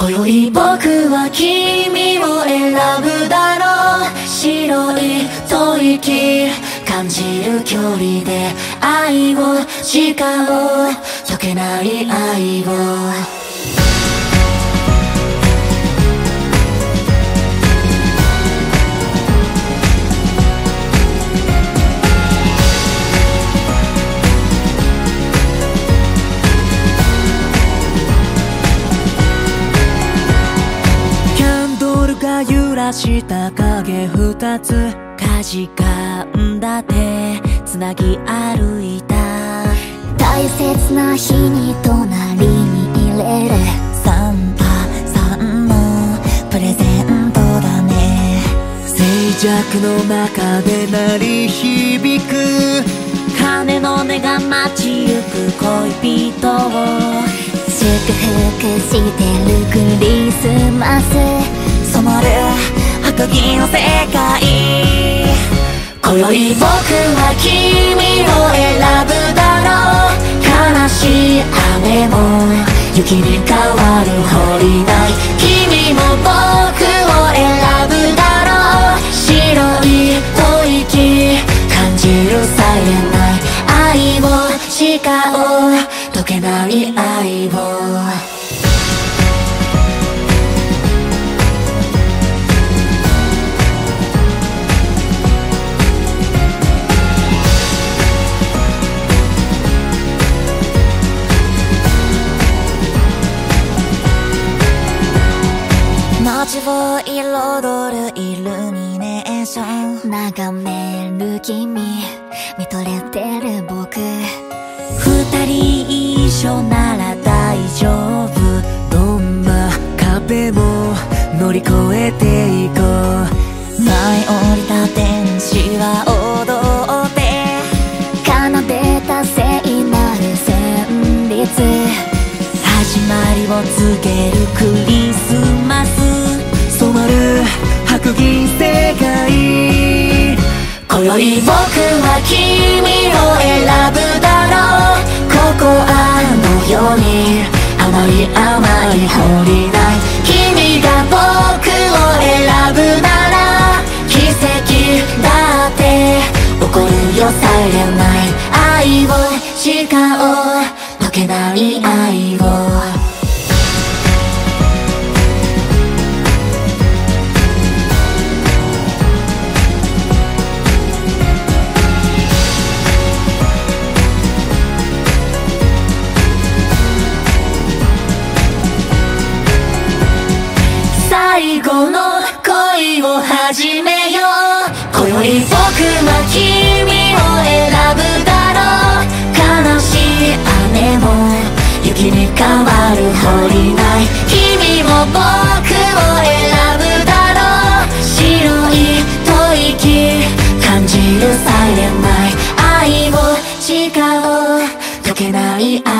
今宵僕は君を選ぶだろう。白い吐息感じる距離で愛を誓おう。溶けない愛を。した影二つかじかんだ手つなぎ歩いた。大切な日に隣に入れる。サンタさんのプレゼントだね。静寂の中で鳴り響く。鐘の音が待ちゆく恋人を。祝福してるクリスマス染まる時の世界。今宵僕は君を選ぶだろう。悲しい雨も雪に変わるホリない君も僕を選ぶだろう。白い吐息感じるさえない愛を誓おう。溶けない愛を。街を彩るイルミネーション。眺める君見とれてる僕。二人一緒なら大丈夫。どんな壁も乗り越えていこう。舞い降りた天使は踊って。奏でた聖なる旋律。始まりを告げるク今宵僕は君を選ぶだろう。ここあの世に。甘い甘いホリない。君が僕を選ぶなら奇跡だって。起こるよさえない。愛を誓おう。溶けない愛を。始めよう今宵僕は君を選ぶだろう。悲しい雨も雪に変わる掘りない。君も僕を選ぶだろう。白い吐息感じるサイレンナイ愛を誓おう溶けない愛。